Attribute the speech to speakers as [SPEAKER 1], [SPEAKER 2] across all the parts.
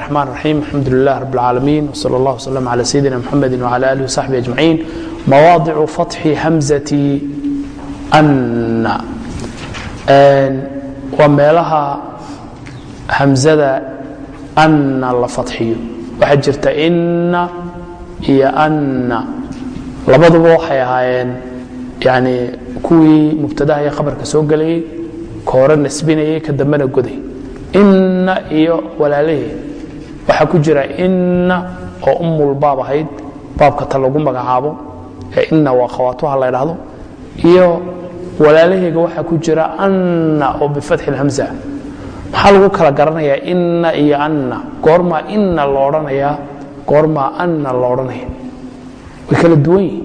[SPEAKER 1] الرحمن الرحيم الحمد لله رب العالمين وصلى الله وسلم على سيدنا محمد وعلى آله وصحبه أجمعين مواضع فتح همزة أن waa meelaha hamzada anna la fadxiyo waxaa jirta inna iyo anna labaduba waxay ahaayeen yani kuwii mubtadaha iyo khabarka soo gelayay ka hore nasbinayay ka dambena goday inna iyo walaalahee waxaa ku jira inna oo ummul baab ahayd baabka ta lagu magacaabo ee inna waa khawaatuha la ydhaahdo iyo walaalaheyga waxaa ku jira anna oo bifatxi اlhamza maxaa lagu kala garanayaa inna iyo anna. Goormaa inna lo odhanayaa goormaa anna lo odhanaya way kala duwan yihiin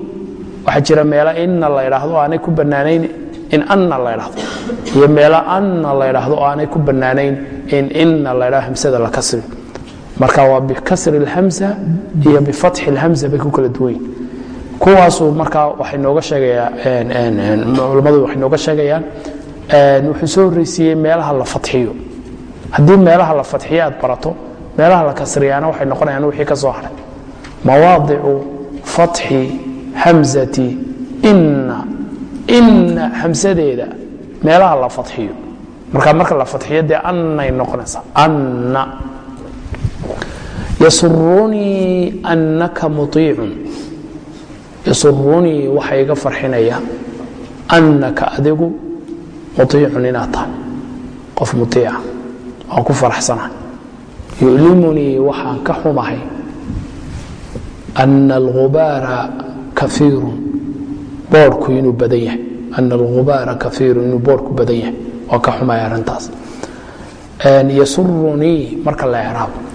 [SPEAKER 1] waxaa jira meelo inna la ydhaahdo aanay ku bannaanayn in anna la ydhaahdo iyo meelo anna la ydhaahdo aanay ku bannaanayn in inna la ydhahdo hamsada la kasri marka waa bikasri اlhamza iyo bifatxi اlhamza bay ku kala duwan yihiin kuwaasu markaa waxay nooga sheegayaa culammadu waxay nooga sheegayaan wuxuu soo horreysiiyey meelaha la fadxiyo haddii meelaha la fadxiyo aad barato meelaha la kasriyaana waxay noqonayaan wixii ka soo haray. Mawaadicu fatxi hamzati inna inna hamsadeeda meelaha la fadxiyo marka marka la fadxiyo dee annay noqonaysaa anna yasurunii annaka muiicun yasurunii waxa iga farxinaya annaka adigu muiicun inaad tahay qof muiica waan ku faraxsanahay yu'limunii waxaan ka xumahay ana alhubaara kaiirun boorhku inuu badan yahay ana alhubaara kaiirun inuu boorhku badan yahay waan ka xumahay arrintaas yasurunii marka la ecraabo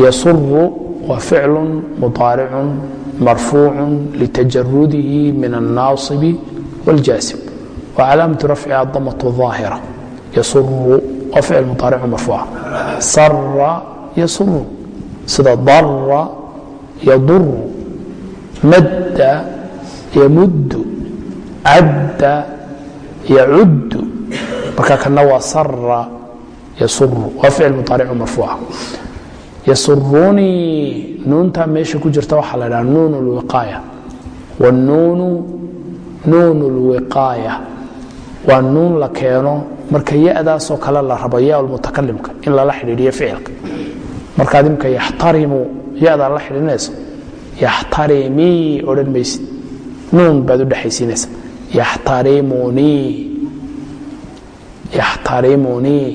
[SPEAKER 1] yasuru waa ficlu mudaaricun marfuuc litajarudihi min الnaaصib wاljaasim wcalaamaة rafci adamaة ظaahira yasuru waa ficil mudaaricu marfuuca sara yasuru sida dara yaduru madda yamuddu cadda yacuddu marka kana waa sara yasuru waa ficil mudaaricu marfuuca yasurunii nuuntaa meesha ku jirta waxaa la dhaha nuun اlwiqaaya wاnuunu nuun اlwiqaaya waa nuun la keeno marka ya-daasoo kale la rabo ya mutakalimka in lala xidhiidhiyo ficilka markaad imka yaxtarimu ya-daa la xidhiidhinayso yaxtarimii odhan maysid nuun baad u dhexaysiinaysa yaxtarimunii yaxtarimunii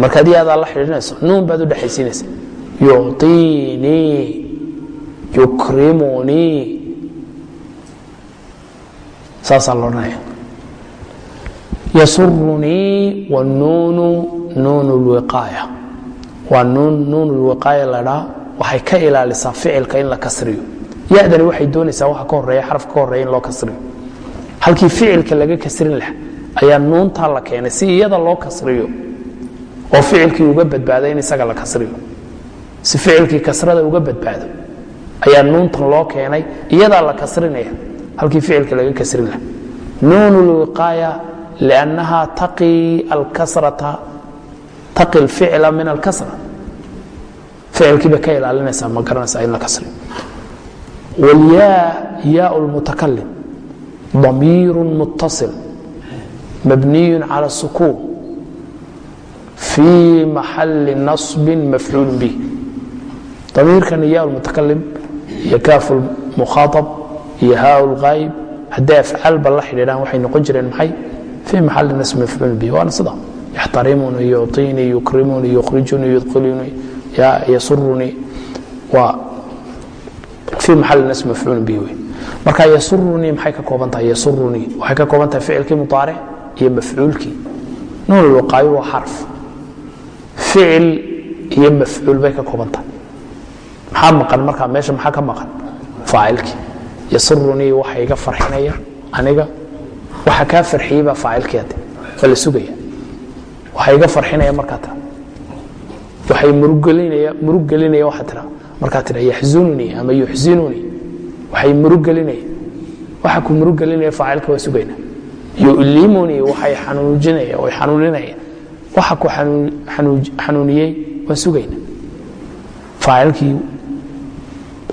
[SPEAKER 1] marka adi adaa la xidhiirinayso nuun baad u dhexaysiinaysa yuciinii yukrimunii saasaa loodhanaya yasurunii wanuunu nuun lwiqaaya waa nuun nuun lwiqaaya ladhaa waxay ka ilaalisaa ficilka in la kasriyo. Yadani waxay doonaysaa waxa ka horreeya xaraf ka horreeya in loo kasriyo. Halkii ficilka laga kasrin laha ayaa nuuntaa la keenay si iyada loo kasriyo oo ficilkii uga badbaado in isaga la kasriyo si ficilkii kasrada uga badbaado ayaa nuuntan loo keenay iyadaa la kasrinaya halkii ficilka laga kasrin laha nuun اlwiqaaya liannaha taqi alkasrata taqi اlficla min alkasra ficilkiiba ka ilaalinaysaa ma garanaysaa in la kasriyo wاlyaa yaa اlmutakalim ضamiir muttaصil mabniy calى الsukuun fii maxali naصbi mafcuul bih damiirkan iya mutakalim iyo kaaf mukhaaab iyo haa lgaayb hadday afcaalba la xidhiidhaan waxay noqon jireen maxay fii maxali nasbi mafcuul bih waana sida yaxtarimuni yuciinii yukrimuni yukhrijunii yudqilunii yasurunii waa fii maxali nasbi mafcuul bih wey marka yasurunii maxay ka kooban tahay yasurunii waxay ka kooban tahay ficilkii mudaaric iyo mafcuulkii nuun lqaayo waa xarf ficil iyo mafcuul bay ka kooban tahay maxaa maqan markaa meesha maxaa ka maqan? Faacilkii yasurunii waxa iga farxinaya aniga. Waxa kaa farxiyey baa faacilkii ade waa la sugaya. Waxa iga farxinaya markaa tira. Waxay muruggelinaya muruggelinaya waxaa tira. Markaa tira yaxzununii ama yuxzinunii. Waxay muruggelinaya waxa ku muruggelinaya faacilka waa sugayna yulimunii waxay xanuujinaya way xanuuninaya waxa ku xanuuniyey waan sugayna. Faacilkii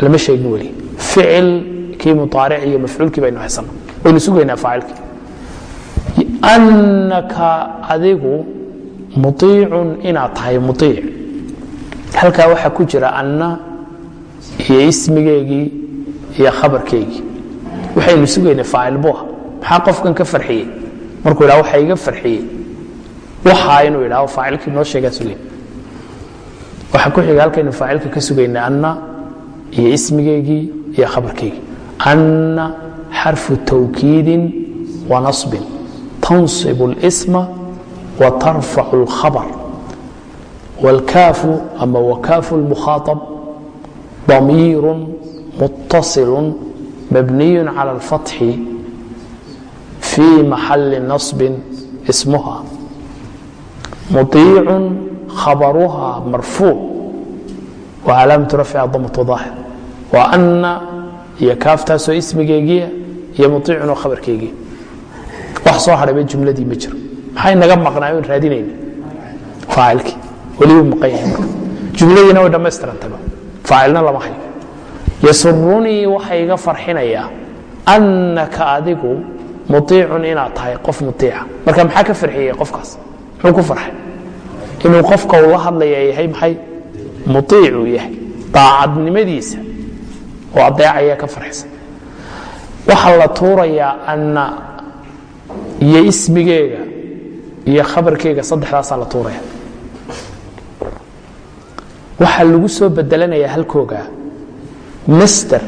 [SPEAKER 1] lama sheegin weli. Ficilkii muaaric iyo mafcuulkii baynu haysana waynu sugaynaa faacilkii annaka adigu muiicun inaad tahay muiic halkaa waxaa ku jira anna iyo ismigeygii iyo khabarkeygii waxaynu sugaynay faacil buha maxaa qofkan ka farxiyey? Markuu idhaha waxa iga farxiyey waxaa inuu idhaho faacilkii noo sheegaa sugayn waxaa ku xiga halkaynu faacilka ka sugaynay anna iyo ismigeygii iyo khabarkeygii anna xarfu tawkiidin wa nasbin tansib اlsma wa tarfacu اlkhabr wاlkaafu ama wakaafu اlmukhaaطab ضamiiru muttaصilu mabniy calى اlfatxi fii maxali naصbin ismuha muطiicu khabaruha marfuuc wa calaamatu rafciha damatu daahir waa anna iyo kaaftaasoo ismigeygiia iyo muiicunoo khabarkeygiia wax soo hadhayba jumladii ma jiro maxay naga maqnaayo on raadinayna faacilkii welibuu maqan yahay marka jumladiina way dhammaystirantaba faacilna lama hayo yasurunii waxa iga farxinayaa annaka adigu muiicun inaad tahay qof muiica marka maxaa ka farxiyey qofkaas muxuu ku farxay? Inuu qofka uu la hadlaya yahay maxay? Muiicuu yahay. Daacadnimadiisa. Oo adeecaya ka farxisa waxaa la tuurayaa anna iyo ismigeega iyo khabarkeyga saddexdaasaa la tuuraya. Waxaa lagu soo bedelanayaa halkooga master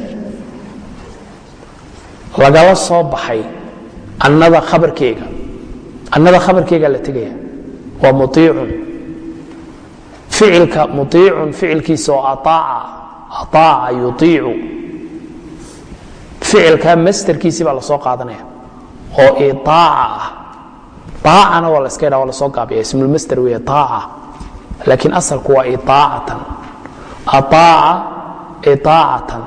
[SPEAKER 1] lagala soo baxay annada khabarkeyga annada khabarkeygaa la tegaya waa muiicun ficilka muiicun ficilkiisa oo aaaca yuiicu ficilka masterkiisii baa la soo qaadanaya. Oo iaaca ah aacana waa laska ydha waa la soo gaabiya. Ismulmaster wey aaca laakiin asalku waa iaacatan aaaca iaacatan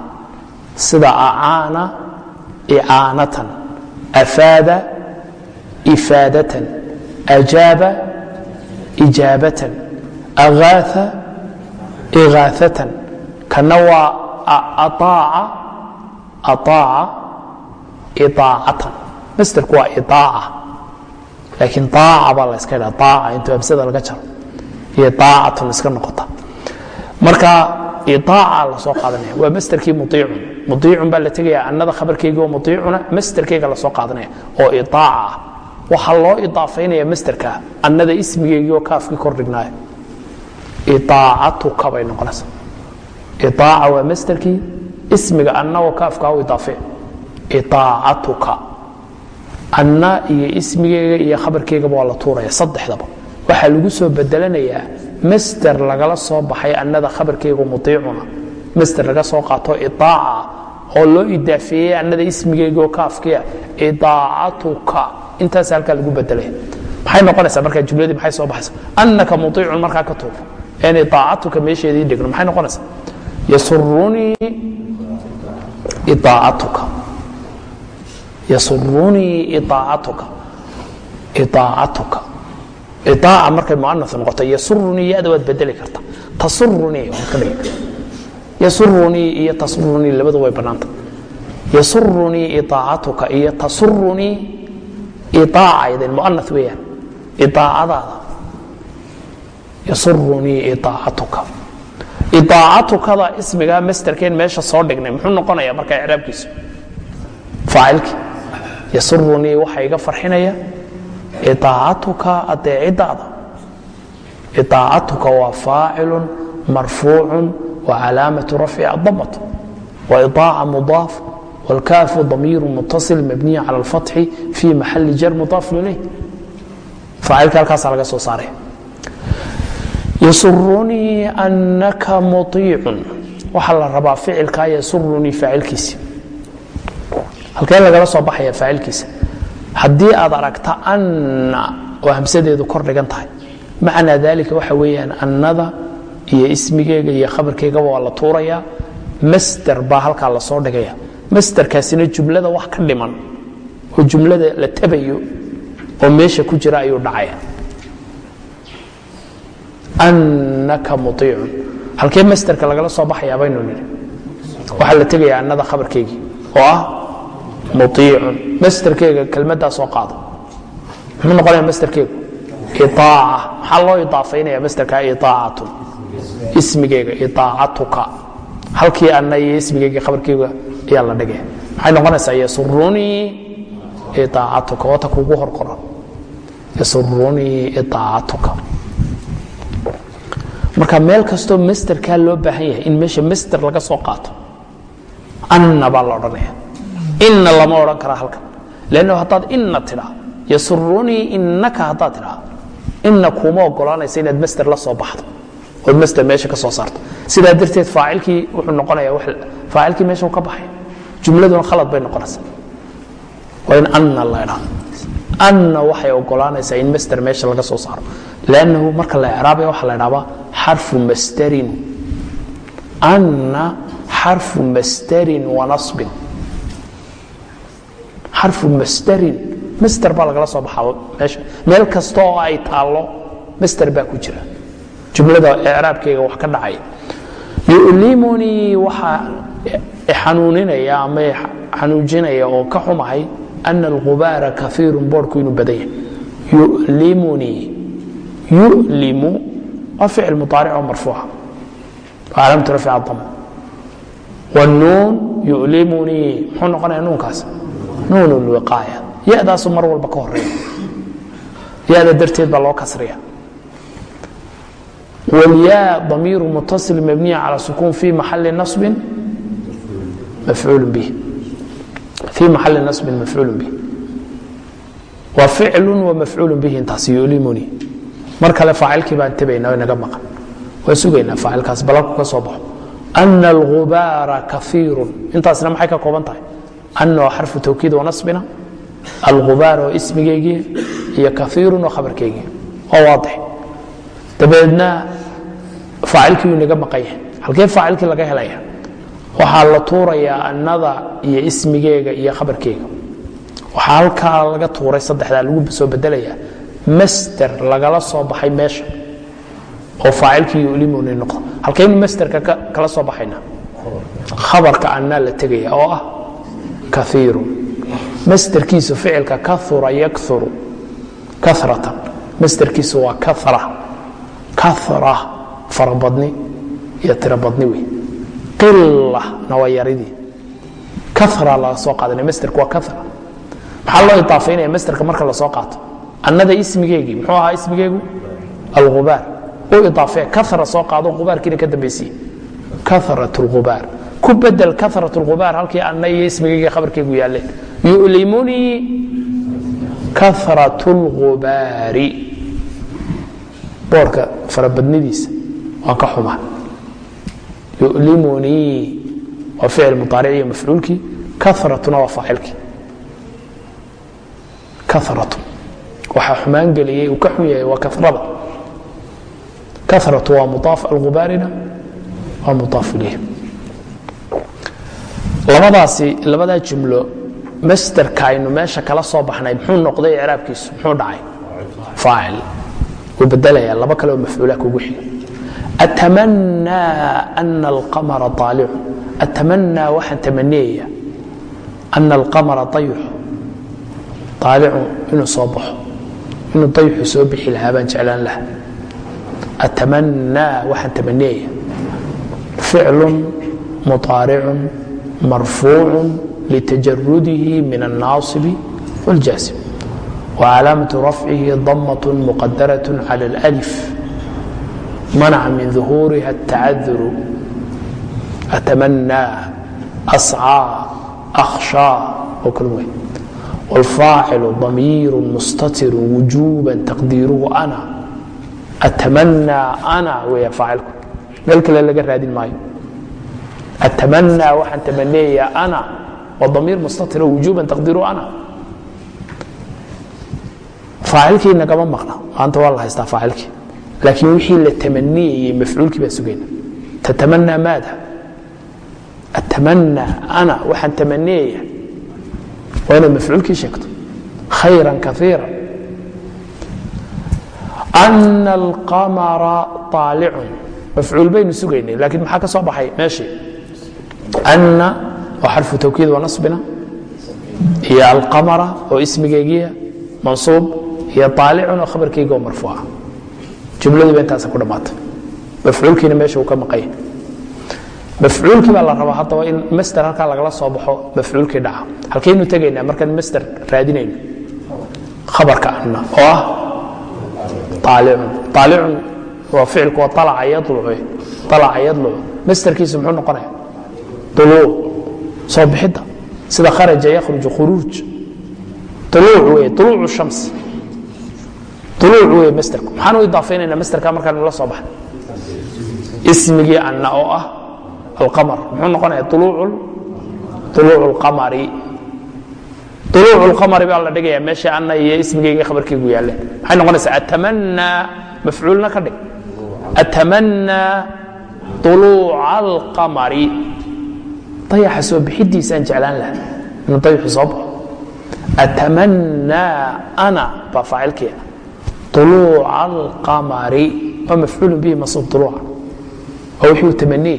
[SPEAKER 1] sida acaana icaanatan afaada ifaadatan. Ajaaba ijaabatan agaaa igaaatan kana waa aaaca iaacatan masterku waa iaaca laakiin aaca baa la ydha aaca intuu hamsada laga jaro iyo aacatun iska noqota. Marka iaaca la soo qaadanaya waa masterkii muiicun muiicun baa la tegaya annada khabarkeygi oo muiicuna masterkeyga la soo qaadanaya oo iaaca ah waxaa loo idaafaynaya masterka annada ismigeygii oo kaafkii kor dhignaaya iaacatuka bay noqonaysa. Iaaca waa masterkii ismiga anna oo kaafkaa u idaafe iaacatuka anna iyo ismigeyga iyo khabarkeygaba waa la tuuraya saddexdaba. Waxaa lagu soo bedelanayaa master lagala soo baxay annada khabarkeygu muiicuna master laga soo qaato iaaca oo loo idaafeeyey annada ismigeyga oo kaafkiia idaacatuka intaas halkaa lagu bedelaya maxay noqonaysaa markaa jumladii maxay soo baxaysa annaka muiicun markaa ka tuur. En idaacatuka meesheedii dhigno maxay noqonaysaa? Yasurunii idaacatuka yasurunii idaacatuka idaacatuka iaaca markay muana noqoto yasurunii yada waad bedeli karta. Tasurunii waad ka dhigi yasurunii iyo tasurunii labadu way bannaanta yasurunii idaacatuka iyo tasurunii iaacaydeen muana weeyaan idaacadaada yasurunii idaacatuka idaacatukada ismiga masterkeen meesha soo dhignay muxuu noqonaya marka icraabkiisu faacilkii yasurunii waxa iga farxinaya idaacatuka adeecidaada idaacatuka waa faacilu marfuucu wacalaamatu rafci adamatu waidaaca mudaaf wاlkaafu damiiru mutaصil mabniya calى اlfatxi fii maxali jar mudaaf ilayh faacilka halkaasa laga soo saaray yasurunii anaka muiicun waxaa la rabaa ficilkaa yasurunii faacilkiisi halkee lagala soo baxaya faacilkiisa haddii aad aragta anna oo hamsadeedu kor dhigan tahay macnaa dalika waxa weeyaan annada iyo ismigeega iyo khabarkeygaba waa la tuurayaa master baa halkaa lasoo dhigaya masterkaasina jumlada wax ka dhiman oo jumlada la tabayo oo meesha ku jira ayuu dhacaya. Annaka muiicun halkee masterka lagala soo baxayaa baynu nidhi. Waxaa la tegayaa annada khabarkeygii oo ah muiicun masterkeyga kelmaddaa soo qaado. Muxuu noqonaya masterkeygu iaaca maxaa loo idaafaynaya masterka iaacatun ismigeyga iaacatuka halkii anna iyo ismigeyga khabarkeyga ayaa la dhigaya maxay noqonaysaa yasurunii iaacatuka wata kugu hor qoran yasurunii iaacatuka marka meel kastoo masterkaa loo baahan yahay in meesha master laga soo qaato anna baa la odhanaya inna lama odhan karaa halkan. Lanno haddaad inna tidhaa yasurunii innaka haddaad tidhaa inna kuma ogolaanaysa inaad master la soo baxdo ood master meesha ka soo saarto. Sidaa darteed faacilkii wuxuu noqonaya faacilkii meesha ka baxay jumladuna khalad bay noqonaysaa. Waa in anna la idhaa anna waxay ogolaanaysaa in master meesha laga soo saaro. Lannahu marka la icraabaya waxaa la idhaabaa xarfu masterin. Anna xarfu masterin wa nasbin. Xarfu masterin. Master baa lagala soo baxaa meesha. Meel kasta oo ay taallo master baa ku jira. Jumlada icraabkeyga wax ka dhacaya yulimunii waxaa xanuuninaya ama xanuujinaya oo ka xumahay ana alqubaara kaiirun boodhku inuu badan yahay. Yulimunii yulimu waa ficil muaaric oo marfuuca. Alam turafc am wnuun yulimunii muxuu noqonaya nuunkaas? Nuun lwiqaaya yadaasu mar walba ka horreeya yada darteed baa loo kasriya walya damiiru mutasil mabniya cala sukuun fi maxali naصbin mafcuul bih fii maxali naصbin mafcuul bih waa ficlu wamafcuul bih intaas yulimuni mar kale faacilkii baan tabayna naga maqan waa sugaynaa faacilkaas balanku ka soo baxo ana algubaara kaiiru intaasna maxay ka kooban tahay ana waa xarfu tawkiid wanasbina algubaar oo ismigeygii iyo kaiirun oo khabarkeygii waa waadix dabeedna faacilkii wuu naga maqan yahay halkee faacilkii laga helaya waxaa la tuurayaa annada iyo ismigeega iyo khabarkeyga waxaa halkaa laga tuuray saddexdaa lagu soo bedelaya master lagala soo baxay meesha oo faacilkii yulimuni noqdo halkaynu masterka kala soo baxayna. Khabarka annaa la tegaya oo ah kaiiru masterkiisu ficilka kaura yakuru karatan masterkiisu waa kara kara farabadni iyo tirobadni wey ilna waa yaridii kara laga soo qaadanay masterku waa kara maxaa loo idaafaynaya masterka marka la soo qaato? Annada ismigeegii muxuu ahaa ismigeegu? Alhubaar u idaafee kara soo qaado hubaarkiina ka dambaysiye karat lhubaar ku bedel karat lhubaar halkii anna iyo ismigeegii khabarkeygu yaalleen yulimunii karat lhubaari boorka farabadnidiisa waan ka xumaa yulimunii waa ficil muaaric iyo mafcuulkii karatuna waa faacilkii karatu waxaa xumaan geliyey uu ka xun yahay waa karada karatu waa muaaf algubaarina waa muaaf ilayh labadaasi labadaa jumlo masterka aynu meesha kala soo baxnay muxuu noqday icraabkiisu muxuu dhacay. Faacil wuu bedelaya laba kale oo mafcuula kugu xiga atamanaa ana alqamara aalicu atamanaa waxaan tamaniyaya ana alqamara dayuxu aalicu inuu soo baxo inuu dayuxu soo bixi lahaa baan jeclaan laha atamanaa waxaan tamaniyaya ficlu muطaaricu marfuucu litajarudihi min الnaasibi wاljaazim وcalaamaة rafcihi damaة muqadaraة calى اlأlif manaca min uhuuriha tacauru atamanaa ascaa akhshaa oo kal wey wlfaacilu taqdiiruhu ana atamanaa ana weya faacilku meel kale laga raadin maayo atamanaa waxaan tamaneeyaa ana waa damiir mustatir wujuuban taqdiiruhu ana faacilkii nagama maqna maanta waa la haystaa faacilkii laakiin wixii la tamaniyayey mafcuulkii baa sugayna tatamanaa maada atamanaa ana waxaan tamaniyaya waa inaad mafcuulkii sheegto khayran kaiira ana alqamara aalicun mafcuul baynu sugaynay laakiin maxaa ka soo baxay meeshii anna waa xarfu tawkiid wa nasbina iyo alqamara oo ismigeygiya mansuub iyo aalicun oo khabarkeyga oo marfuuca jumladiiba intaasa ku dhammaatay mafcuulkiina meesha uu ka maqanya mafcuulkii baa la rabaa haddaba in master halkaa lagala soo baxo mafcuulkii dhaca. Halkaynu tegaynaa markaan master raadinayno khabarka anna oo ah aalicun aalicun waa ficilku waa alaca yadlucu alaca yadlucu masterkiisu muxuu noqonaya duluuc. Soo bixidda. Sida kharaja yakhruju khuruuj. Duluuc weye duluucu shams duluuc weye masterku maxaan u idaafaynaynaa masterka markaan la soo baxay ismigii anna oo ah alqamar. Muxuu noqonaya uluuc اlqamari uluuc اlqamari baa la dhigaya meesha anna iyo ismigeyga khabarkeygu yaaleen maxay noqonaysaa atamanaa mafcuulna ka dhig. Atamanaa uluuca alqamari dayaxa soo bixidiisaan jeclaan laha inuu dayaxu soo baxo. Atamanaa ana baa faacilkii uluuca alqamari waa mafcuulu bihi masuub uluuca waa wixii uu tamaniyey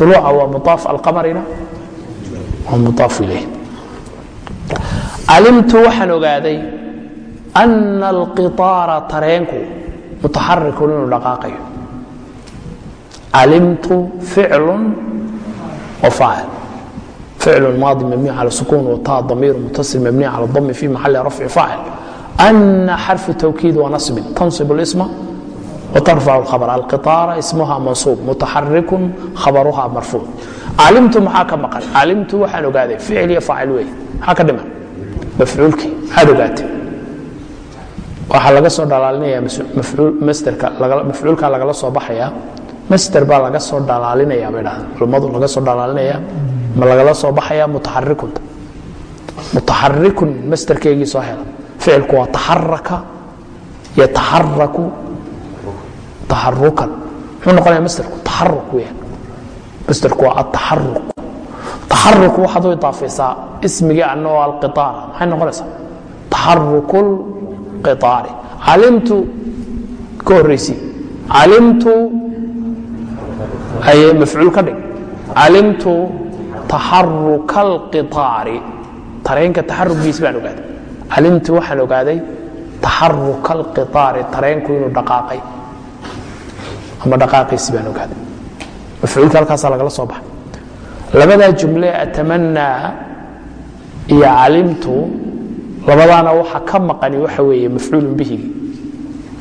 [SPEAKER 1] uluuca waa mudaaf alqamarina waa mudaaf ilayh calimtu waxaan ogaaday ana alqiطaara tareenku mutaxarikun inuu dhaqaaqayo calimtu ficlu wa faacil ficlu maadi mabniy cala sukun wata damiir mutasil mabniy cala dami fi maxali rafci faacil ana xarfu tawkiid wa nasbin tansib اlisma وترفع الخبر القطارة اسمها منصوب متحرك خبرها مرفوع علمت maxaa ka maqan calimtu waxaan ogaaday ficil iyo faacil wey maxaa ka dhiman mafcuulkii maxaad ogaatay waxaa laga soo dhalaalinaya masterka mafcuulka lagala soo baxaya master baa laga soo dhalaalinaya bay dhahdeen culummadu laga soo dhalaalinaya ma lagala soo baxaya mutaxarikunta mutaxarikun masterkeygii soo hela ficilku waa taxaraka yataxaraku taxarukan muxuu noqonaya masdarku taxaruk weeyaan masdarku waa ataxaruk taxaruk waxaad u idaafaysaa ismigii anna oo alqiaara maxay noqonaysaa taxaruk lqiaari calimtu ka horraysi calimtu haye mafcuul ka dhig calimtu taxaruka alqiaari tareenka taxarukiis baan ogaada calimtu waxaan ogaaday taxaruka alqiطaari tareenku inuu dhaqaaqay. Ama dhaqaaqiisi baan ogaaday. Mafcuulka halkaasaa lagala soo baxay. Labadaa jumle atamanaa iyo calimtu labadaana waxa ka maqani waxa weeye mafcuulun bihigi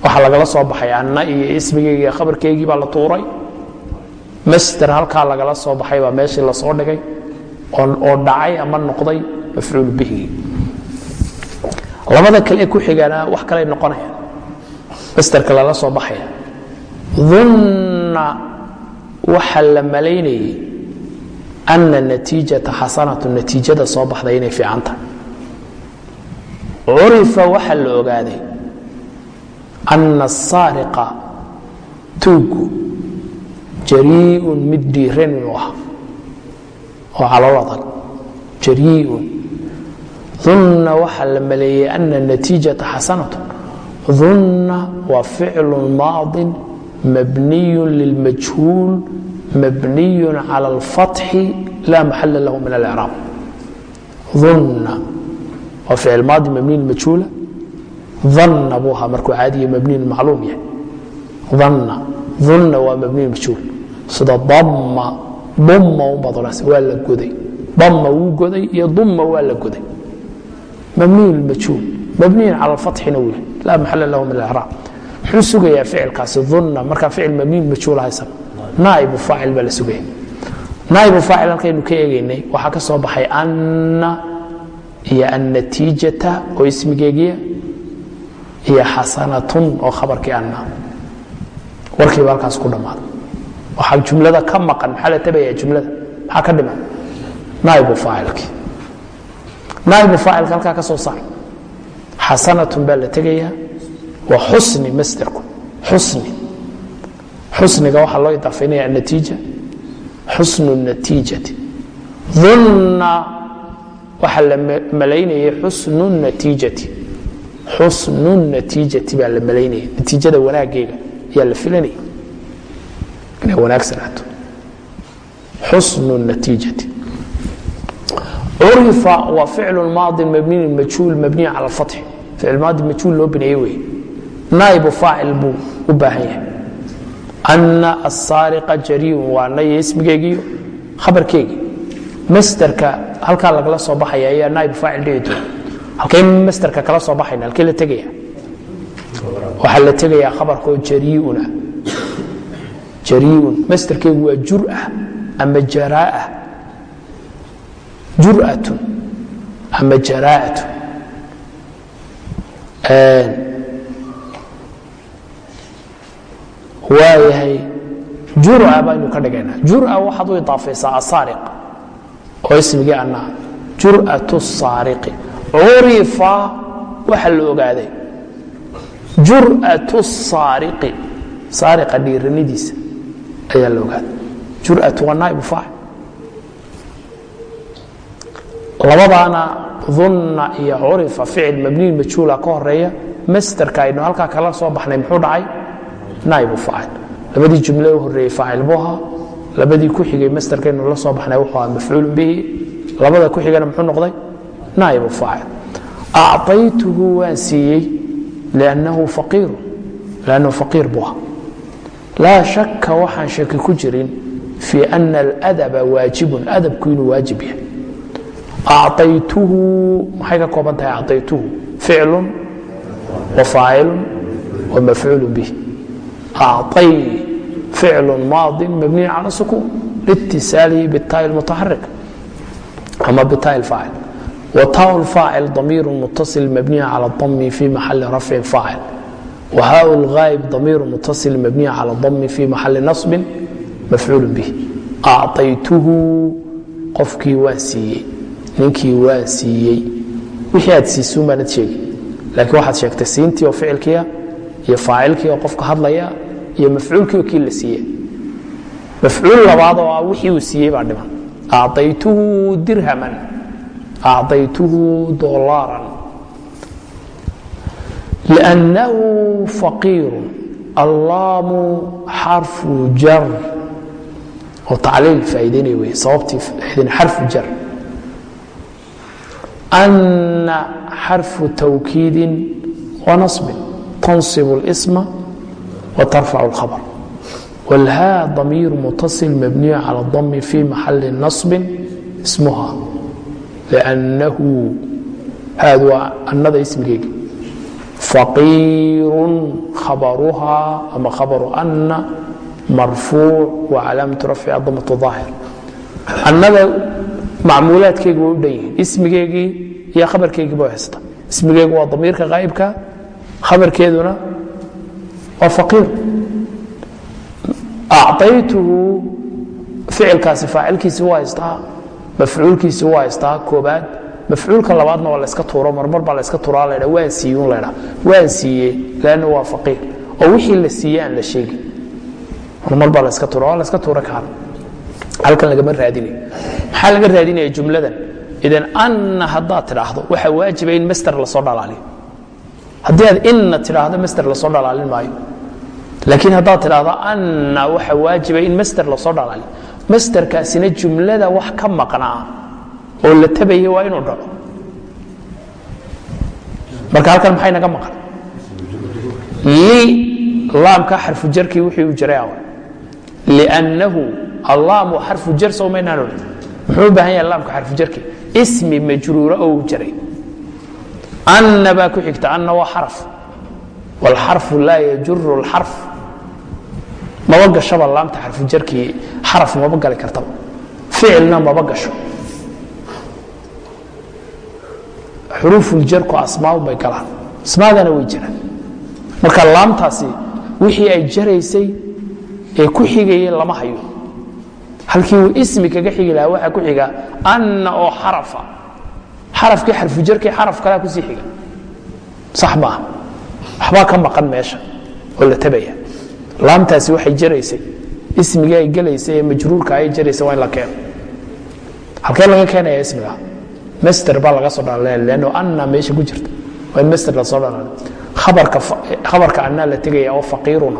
[SPEAKER 1] waxa lagala soo baxay anna iyo ismigeygi iyo khabarkeygii baa la tuuray. Master halkaa lagala soo baxay baa meeshii la soo dhigay. Oo dhacay ama noqday mafcuul bihigi labada kale ee ku xigana wax kaley noqonayaan. Masterka lala soo baxaya. Unna waxa la malaynayey ana natiijata xasanatu natiijada soo baxday inay fiican tahay. Curifa waxa la ogaaday ana asaariqa tuugu jariiun mid dhiiran inuu ah oo calool adag. Jariiun unna waxa la maleeyey ana natiijata xasanatu unna waa ficlu maadin mabniy lilmajhuul mabniy cala alfatxi laa maxala lahu min alcraab unna waa ficil maadi mabniy majhuula. Danna buu ahaa markuu caadiya mabniy macluum yahay. Danna unna waa mabniy majhuul. Sida damma dumma unbaad waa la goday. Damma wuu goday iyo dumma waa la goday mabniy majhuul mabniyin alfatxina wuu yahay laa maxala lahu min alcraab muxuu sugayaa ficilkaasi unna markaa ficil mabniy majhuul haysan naaibu faacil baa la sugaya naaibu faacil halkaynu ka eegaynay waxaa ka soo baxay anna iyo annatiijata oo ismigeegiya iyo xasanatun oo khabarkii anna warkiiba halkaas ku dhammaaday waxaa jumlada ka maqan maxaa la tabayaa jumlada maxaa ka dhiman naaibu faacilkii naaibu faacilka halkaa ka soo saar xasanatun baa la tegayaa. Waa xusni masderku xusni. Xusniga waxaa loo idaafaynaya annatiija xusnu natiijati. Unna waxaa la malaynayay xusnu natiijati. Xusnu natiijati baa la malaynaya natiijada wanaageega ayaa la filanaya inay wanaagsanaato xusnu natiijati curifa waa ficlu maadi mabniyin majhuul mabniya cala alfatxi ficil maadi majhuul loo bineeye weeye naa'ibu faacil buu u baahan yahay ana asaariqa jariiun waa naya ismigeygiiyo khabarkeygii masderka halkaa lagala soo baxaya ayaa naa'ibu faacil dhici doona halkay masderka kala soo baxayna halkee la tegaya waxaa la tegayaa khabarka oo jariiuna jariiun masderkeygu waa jur'a ama jaraa'a jur'atun ama jaraa'atu waayahay jura baynu ka dhigaynaa jura waxaad u idaafaysaa asaariq oo ismigii annaha jur'atu saariqi curifa waxa la ogaaday jur'atu saariqi saariqa dhiiranidiisa ayaa la ogaaday jur'atu waa naa'ibu faacil labadaana dunna iyo curifa ficil mabniyin majhuula ka horreeya masderka aynu halkaa kala soo baxnay muxuu dhacay? Naa'ibu faacil labadii jumle u horeeyey faacil buu ahaa labadii ku xigay masderkaynu la soo baxnay wuxuu ahaa mafcuulun bihi labada ku xigana muxuu noqday? Naa'ibu faacil acطaytuhu waan siiyey liannahu faqiiru liannahu faqiir buu ahaa laa shaka waxaan shaki ku jirin fii ana aladaba waajibun adabku inuu waajib yahay acطaytuhu maxay ka kooban tahay acطaytuhu ficlu wa faacilun wa mafcuulu bih acطay ficlu maadi mabniy cala sukuun liitisaalihi bitaai mutaxarik ama bitaai faacil wataau faacil damiiru mutasil mabniy cala dami fi maxali rafcin faacil wahaau lgaayib damiiru mutasil mabniy cala dami fi maxali nasbin mafcuulu bih acطaytuhu qofkii waan siiyey ninkii waan siiyey. Wixii aad siisu maanad sheegi. Laakiin waxaad sheegtay siintii oo ficilkiia iyo faacilkii oo qofka hadlaya iyo mafcuulkii oo kii la siiye mafcuul labaad oo ah wixii uu siiyey baa dhiman. Acaytuhu dirhaman. Acaytuhu dolaaran lannahu faqiirun. Allaamu xarfu jar. Oo tacliil faa'idaynay wey sababtii xarfu jar أna xarfu tawkiidi ونصب تنصب الاسم وترفع الخبر والها ضمير متصل مبني على الضم في محل نصب اسمها لأنه هذا النذا اسم فقير خبرها أما خبر أن مرفوع وعلامة رفع ضمة ظاهر النذا macmuulaadkaygu way u dhan yihiin ismigeygii iyo khabarkaygiiba haysta ismigeygu waa damiirka haa'ibka khabarkeeduna waa faqiir. Acطaytuhu ficilkaasi faacilkiisi waa haystaa mafcuulkiisi waa haystaa koobaad. Mafcuulka labaadna waa layska tuuro marmar baa layska tuuraa laydha waan siiyun laydha waan siiyey lanna waa faqiir. Oo wixii la siiyey aan la sheegin. Marmar baa layska tuura waa layska tuura kaana halkan lagama raadinayo maxaa laga raadinaya jumladan? Idan anna haddaad tidhaahdo waxaa waajiba in master la soo dhalaaliyo haddii aad inna tidhaahdo master la soo dhalaalin maayo. Laakiin haddaad tidhaahdo anna waxa waajiba in master la soo dhalaaliyo masterkaasina jumlada wax ka maqnaa oo la tabaya waa inuu dhaco. Marka halkan maxay naga maqan? Li laamka xarfu jarkii wixii uu jiray awan. Liannahu allaam waa xarfu jar sow maynaan odhan muxuu u baahan yahay laamka xarfu jarki. Ismi majruura oo uu jaray. Anna baa ku xigta. Anna waa xaraf. Wاlxarfu laa yajuru اlxarf maba gashaba laamta xarfu jarkii xaraf maba gali kartaba ficilna maba gasho. Xuruufuljarku asmaau bay galaan. Asmaadana way jiraan. Marka laamtaasi wixii ay jaraysay ee ku xigayeen lama hayo halkii uu ismi kaga xigi lahaa waxaa ku xiga anna oo xarafa. Xarafkii xarfujarkii xaraf kalea ku sii xiga. Sax maaha waxbaa ka maqan meesha oo la tabaya. Laamtaasi waxay jaraysay ismigii ay gelaysay ee majruurka ay jaraysa waa in la keeno. Halkee laga keenaya ismiga? Master baa laga soo dhalaya leanno anna meesha ku jirta. Waa in masder la soo dhalaaliyo khabarka annaa la tegaya oo faqiiruna.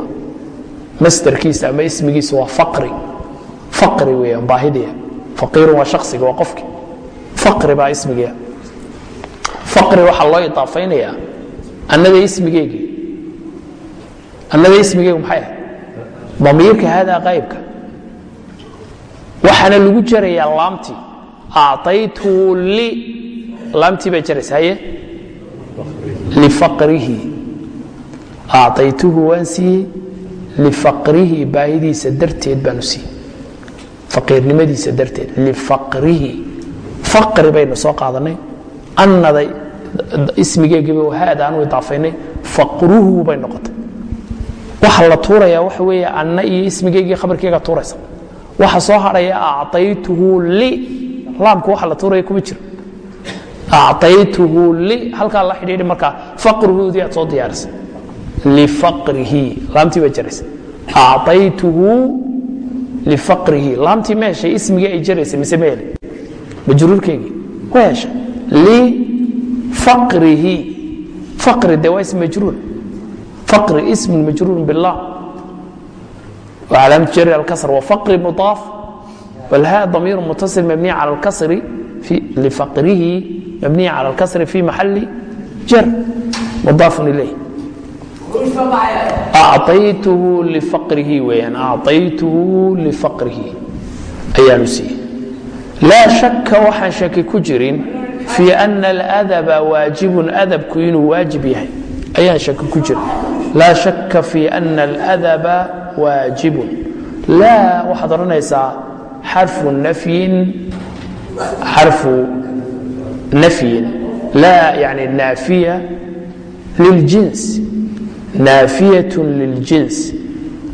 [SPEAKER 1] Masderkiisa ama ismigiisa waa faqri faqri weeyaan baahidiya faqiirun waa shaksiga waa qofki. Faqri baa ismigiya faqri waxaa loo idaafaynayaa annada ismigeygii annada ismigeegu maxay ahayd? Damiirka haadaa qaybka. Waxaana lagu jarayaa laamtii acطaytu li. Laamtii baa jaraysa haye? Lifaqrihi acطaytuhu waan siiyey. Lifaqrihi baahidiisa darteed baanu siiyey faqiirnimadiisa darteed lifaqrihi faqri baynu soo qaadanay annada ismigeegiiba haada aan u idaafaynay faqruhu bay noqotay. Waxa la tuurayaa waxa weeye anna iyo ismigeygii khabarkeyga tuuraysa. Waxa soo hadhaya acaytuhu li laamku waxa la tuuraya kuma jira acaytuhu li halkaa la xidhiidhi markaa faqruhuudii aad soo diyaarisa. Lifaqrihi laamtii bay jaraysa. Acaytuhu lifaqrihi laamtii ma heshay ismigii ay jaraysay mise ma helay majruurkeygii wa heshay lifaqrihi faqri de waa ism majruur faqri ism majruur billah وعلامة جر الكسر وفقر مضاف والهاء ضمير متصل مبني على الكسر في لفقره مبني على الكسر في محل جر acطaytuhu lifaqrihi weyaan acطaytuhu lifaqrihi ayaanu siiyey. Laa shaka waxaan shaki ku jirin fii ana aladaba waajibun adabku inuu waajib yahay. Ayaan shaki ku jirin. Laa shaka fii ana aladaba waajibun. Laa waxaad odhanaysaa xarfu nafyin xarfu nafyin. Laa yani naafiya liljins نافية للجنس نافية للجنس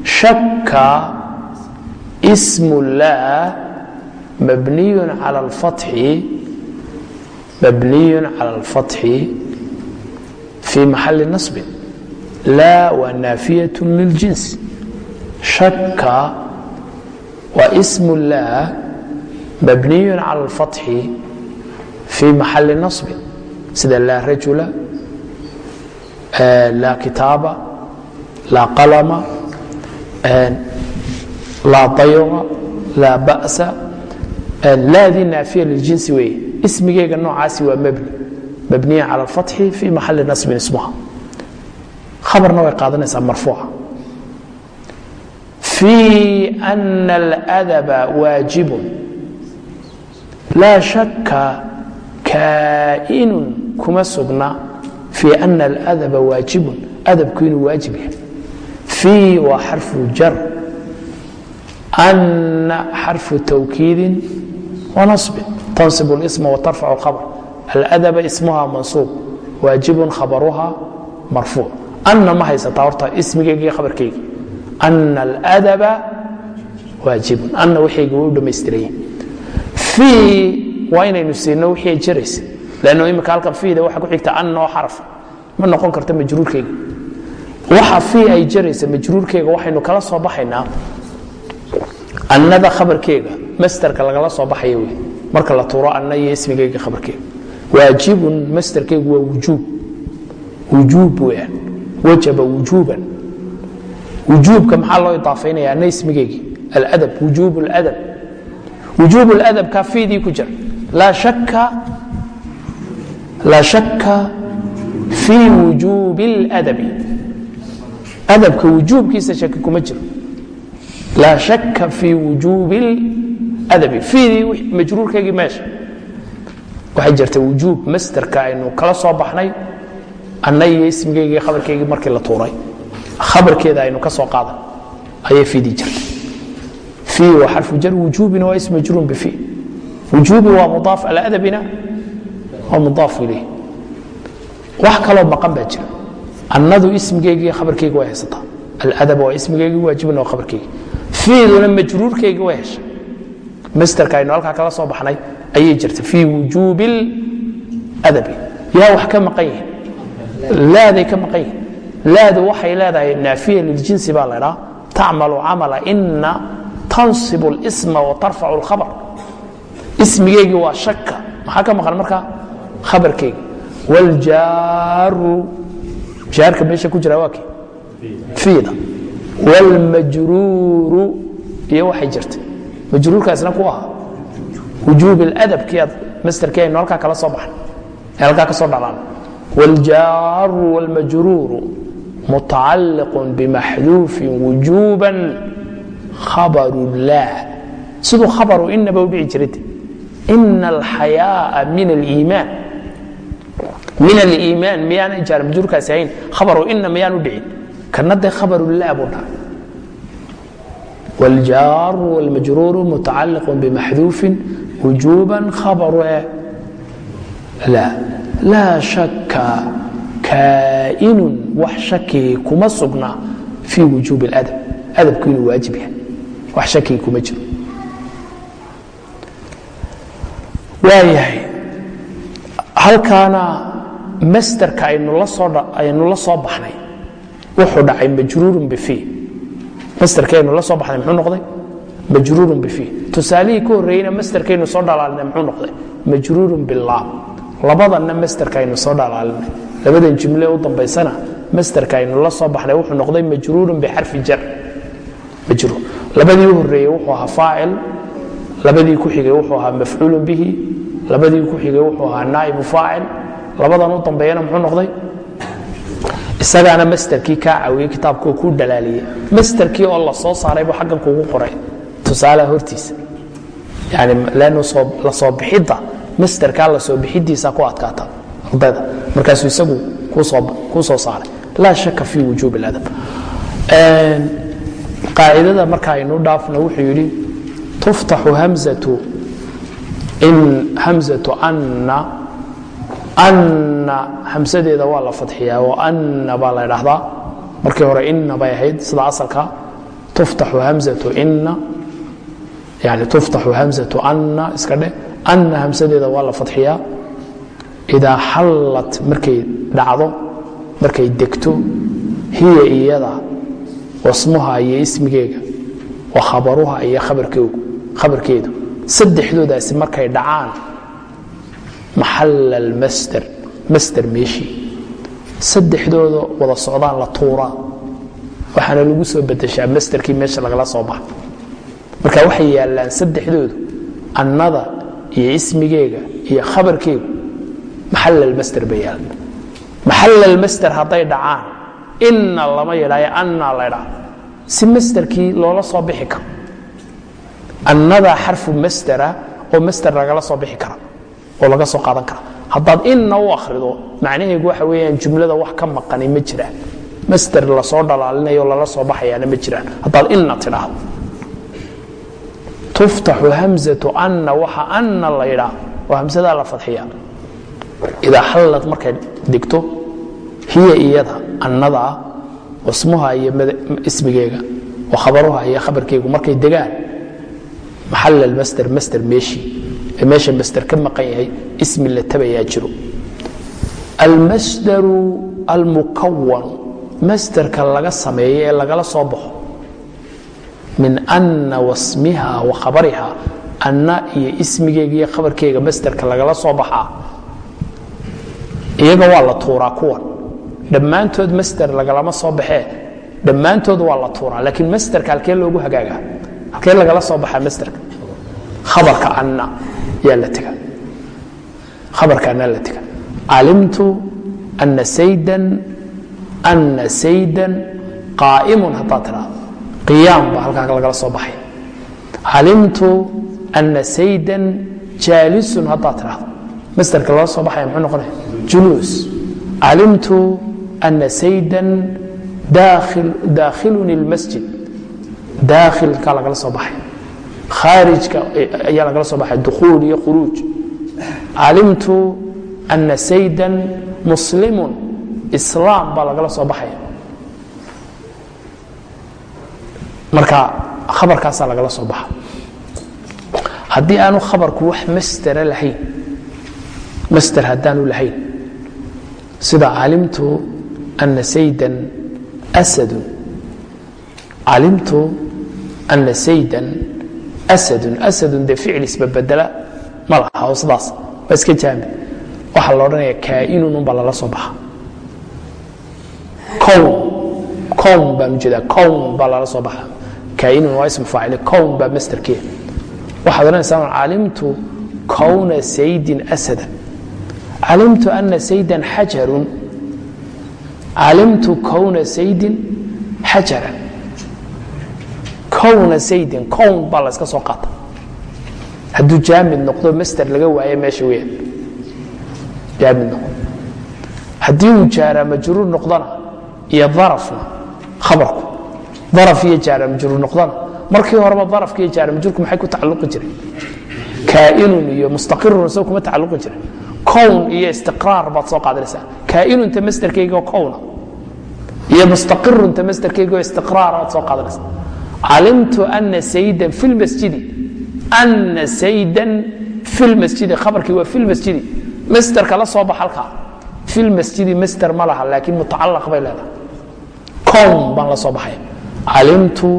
[SPEAKER 1] شك اسم الله مبني على الفتح مبني على الفتح في محل نصب لا ونافية للجنس شك واسم الله مبني على الفتح في محل نصب sida لا رجل Eh, laa kitaaba laa qalama eh, laa dayra laa ba'sa eh, laadii naafiya liljinsi weeye. Ismigeyga noocaasi waa mabni. Mabniya cala alfatxi fii maxalli nasbin ismuha. Khabarna way qaadanaysaa marfuuca. Fii ana aladaba waajibun. Laa shakka kaa'inun kuma sugna fii ana aladaba waajibun adabku inuu waajib yahay. Fii waa xarfu jar. Ana xarfu tawkiidin wanasbin tansib اlisma watarfac اlkhabr aladaba ismuha mansuub waajibun khabaruha marfuuc ana ma haysata horta ismigeygii khabarkeygi ana aladaba waajibun. Ana waxaygi way u fii waa inaynu siino wixii jiraysa. Lannu imika halkan fiida waxa ku xigta anna oo xaraf ma noqon karta majruurkeyga waxa fii ay jiraysa majruurkeyga waxaynu kala soo baxaynaa. Annada khabarkeega masterka lagala soo baxaya wey marka la tuuro anna iyo ismigeyga khabarkeega waajibun masterkeygu waa wujuub. Wujuub weeyaan wajaba wujuuban. Wujuubka maxaa loo idaafaynaya anna ismigeygii aladab wujuub اladab wujuub اladabka fiidii ku jira. Laa shaka fii wujuubi اladabi adabka wujuubkiisa shaki kuma jiro. Laa shaka fii wujuubi adabi. Fiidii majruurkeygii meesha. Waxay jirta wujuub masterka aynu kala soo baxnay anna iyo ismigeygii khabarkeygii markii la tuuray. Khabarkeeda aynu ka soo qaadan. Ayay fiidii jirta fii waa xarfu jar wujuubina waa ism majruun bifii wujuubi waa mudaaf aladabina waa mudaaf ilayh wax kaloo maqan baa jira. Annadu ismigeygii khabarkeygi way haysataa. Aladab waa ismigeygii waajibina waa khabarkeygii fiiduna majruurkeygi way heshay masterka aynu halkaa kala soo baxnay ayay jirta fii wujuubi adabi. Yaa wax ka maqan yihiin laaday ka maqan yihiin laadu waxay leedahay naafiya liljinsi baa la dhaa tacmalu camala ina tansibu اlisma watarfacu اlkhabar ismigeygii waa shaka maxaa ka maqan markaa? Khabarkeygi wاljaaru jaarka meesha ku jira waa kii fiida wاlmajruuru iyo waxay jirtay majruurkaasna ku ahaa wujuub اladabkii aad masterkii aynu halkaa kala soo baxnay ee halkaa ka soo dhalaan wاljaaru wاlmajruuru mutacaliq bimaxduufin wujuuba khabaru lah siduu khabaru inaba u dhici jirate ina alxayaaa min aliimaan min aliimaan miyaana jaar majruurkaasi ahayn khabaru ina miyaan u dhicin kana dee khabaru lah buu dhahay wاljaaru wاlmajruuru mutacaliq bimaxduufin wujuuba khabaru la laa shaka kaa'inun wax shakigi kuma sugna fii wujuub اladab adabku inuu waajib yahay wax shakigi kuma jiro waayahay halkaana masterka aynu la soo baxnay. Wuxuu dhacay majruurun bifi masterka aynu la soo baxnay muxuu noqday? Majruurun bifi tusaalihii ka horreeyeyna masterkaynu soo dhalaalinay muxuu noqday? Majruurun bilaam labadanna masterka aynu soo dhalaalinay. Labadan jimle u dambaysana masterka aynu la soo baxnay wuxuu noqday majruurun bixarfi jar. Majruur. Labadii u horreeyey wuxuu ahaa faacil labadii ku xigay wuxuu ahaa mafcuulu bihi labadii ku xigay wuxuu ahaa naaibu faacil labadan u dambeeyana muxuu noqday? Isagaana masterkii kaa caawiyey kitaabkoo kuu dhalaaliyey. Masterkii oo la soo saaray buu xaggan kuugu qoray. Tusaalaha hortiisa yani leannu la soo bixidda masterkaa la soo bixidiisa ku adkaata ardayda markaasuu isagu kuu soo saaray. Laa shaka fii wujuub اladab qaacidada marka aynu dhaafno wuxuu yidhi tuftaxu hamzatu in hamzatu anna anna hamsadeeda waa la fadxiyaa oo anna baa la dhahdaa markii hore inna bay ahayd sida asalka tuftaxu hamzatu inna yani tuftaxu hamzatu anna iska dheh anna hamsadeeda waa la fadxiyaa. Idaa xallat markay dhacdo markay degto hiya iyada wasmuha iyo ismigeega wa khabaruha iyo khabarkeedu saddexdoodaasi markay dhacaan maxal almasder masder meeshii saddexdooda wada socdaan la tuuraa waxaana lagu soo bedeshaa masderkii meesha lagala soo baxa marka waxay yaallaan saddexdoodu annada iyo ismigeega iyo khabarkeegu maxal almasder bay yaallaan maxal almasder hadday dhacaan inna lama yidhaayo anna la ydhaa si masderkii loola soo bixi karo annadaa xarfu masdera oo masder lagala soo bixi kara oo laga soo qaadan kara. Haddaad inna u akhrido macnaheegu waxa weeyaan jumlada wax ka maqani ma jiraan masder la soo dhalaalinayo lala soo baxayaana ma jiraan haddaad inna tidhaahdo. Tuftaxu hamzatu anna waxa anna la ydhaa oo hamsadaa la fadxiya idaa xallad markay degto hiya iyada annadaa wasmuha iyo ismigeega wa khabaruha iyo khabarkeegu markay degaan maxal almasder masder meeshii ee meesha masder ka maqan yahay ismi la tabayaa jiro. Almasdaru almukawan masderka laga sameeyo ee lagala soo baxo min anna wasmiha wa khabariha anna iyo ismigeega iyo khabarkeega masderka lagala soo baxaa iyaga waa la tuuraa kuwan. Dhammaantood masder lagalama soo baxee dhammaantood waa la tuuraa laakiin masderka halkee loogu hagaagaa? Halkee lagala soo baxaa masderka? Khabarka anna yaa la tega. Khabarka anna la tega. Calimtu anna saydan anna saydan qaa'imun haddaad tidhaahdo qiyaam baa halkaa lagala soo baxay. Calimtu anna saydan jaalisun haddaad tidhaahdo masderka lala soo baxaya muxuu noqonaya juluus. Calimtu ana saydan daakhiluni اlmasjid daakhilkaa lagala soo baxay khaarijka ayaa lagala soo baxay dukhuul iyo khuruuj calimtu ana saydan muslimun islaam baa lagala soo baxaya marka khabarkaasaa lagala soo baxa haddii aanu khabarku wax masdera lahayn masder haddaanu lahayn sida calimtu ana saydan asadun calimtu ana saydan asadun asadun dee ficil isbabedela ma laha oo sidaas waa iska jaami waxaa la odhanaya kaainun unbaa lala soo baxa. Own own baan u jeedaa own baa lala soo baxa. Kaainun waa ismu faacile own baa masterkeeda waxaad odhanaysaa calimtu kowna saydin asada calimtu ana saydan xajarun calimtu kowna saydin xajaran kowna saydin kown baa la iska soo qaata. Hadduu jaamid noqdo master laga waayo meesha weyaan jaamid noqdo haddii uu jaara majruur noqdona iyo darafna khabarku. Daraf iyo jaara majruur noqdona markii horeba darafka iyo jaara majruurku maxay ku tacalluqi jireen kaainun iyo mustaqirun isagoo kuma tacalluqi jiren kown iyo istiqraar baad soo qaadanaysaa kaainunta masterkayga oo kowna iyo mustaqirunta masterkayga oo istiqraar baad soo qaadanaysaa calimtu ana saydan fi lmasjidi ana saydan fi lmasjidi khabarkii waa fi lmasjidi masterka la soo bax halkaa fi lmasjidi master ma laha laakiin mutacalaq bay leedahay kown baan la soo baxay calimtu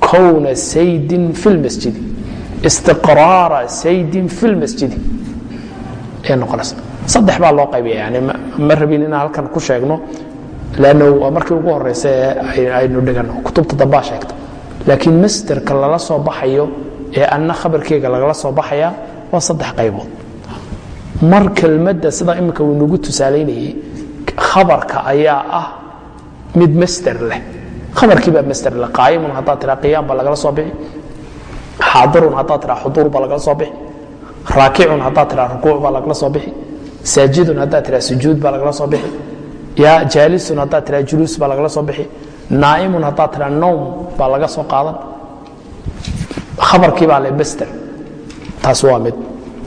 [SPEAKER 1] kowna saydin fi lmasjidi istiqraara saydin fi lmasjidi ayay noqonaysa saddex baa loo qaybaya yani ma rabin inaan halkan ku sheegno lanno waa markii ugu horeysa ee aynu dhigano. Kutubta dambaa sheegta laakiin masterka lala soo baxayo ee anna khabarkeyga lagala soo baxaya waa saddex qaybood. Mar kelmadda sida iminka uu nagu tusaalaynayey khabarka ayaa ah mid master leh. Khabarkii baa master leh. Qaayimun haddaad tiraa qiyaam baa lagala soo bixi. Xaadirun haddaad tiraa xuduur baa lagala soo bixi. Raakicun haddaad tiraa rukuuc baa lagala soo bixi. Saajidun haddaad tiraa sujuud baa lagala soo bixi ya jaalisun haddaad tiraa juluus baa lagala soo bixi naa'imun haddaad tiraa nowm baa laga soo qaadan. Khabarkii baa le master taas waa mid.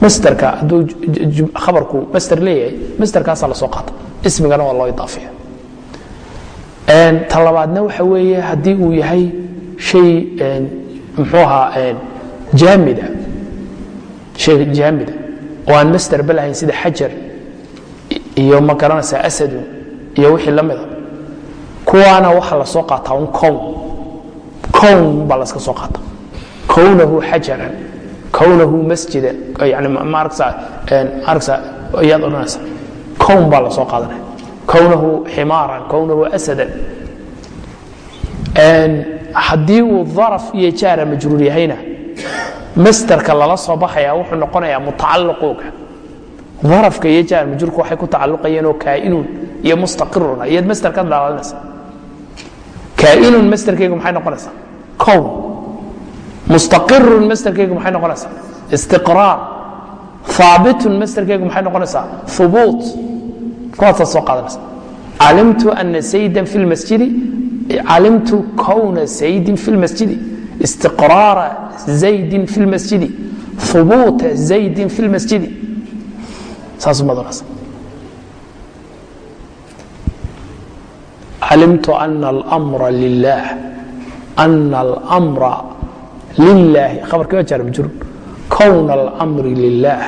[SPEAKER 1] Masterka hadduu khabarku master leeyahay masterkaasaa la soo qaata. Ismigana waa loo idaafiya ta labaadna waxa weeye haddii uu yahay shay muxuu ahaa jaamida. Shay jaamida. Oo aan master ba lahayn sida xajar iyo ma garanaysaa asadun iyo wixii la mida kuwaana waxaa la soo qaataa un kown. Kown baa laska soo qaata. Kownahu xajaran kownahu masjidan yani maaragsa maaragsa ayaad odhanaysaa kown baa la soo qaadanaya. Kownahu ximaaran kownahu asadan. Haddii uu daraf iyo jaara majruur yahayna masterka lala soo baxaya wuxuu noqonayaa mutacalliqooga darafka iyo jaar majruurka waxay ku tacalluqayeen oo kaainun iyo mustaqirun iyaad master ka dhalaalinaysa kaainun masterkeygu maxay noqonaysaa? Kown. Mustaqirun masterkeygu maxay noqonaysaa? Istiqraar. Haabitun masterkeygu maxay noqonaysaa? Hubuut kuwaasaad soo qaadanaysa. Calimtu ana saydan fi lmasjidi calimtu kowna saydin fi lmasjidi istiqraara zaydin fi lmasjidi hubuuta zaydin fi lmasjidi saas umaad calimtu ana almra lilah ana almra lilaahi khabarkii waa jaar majruur kowna almri lilah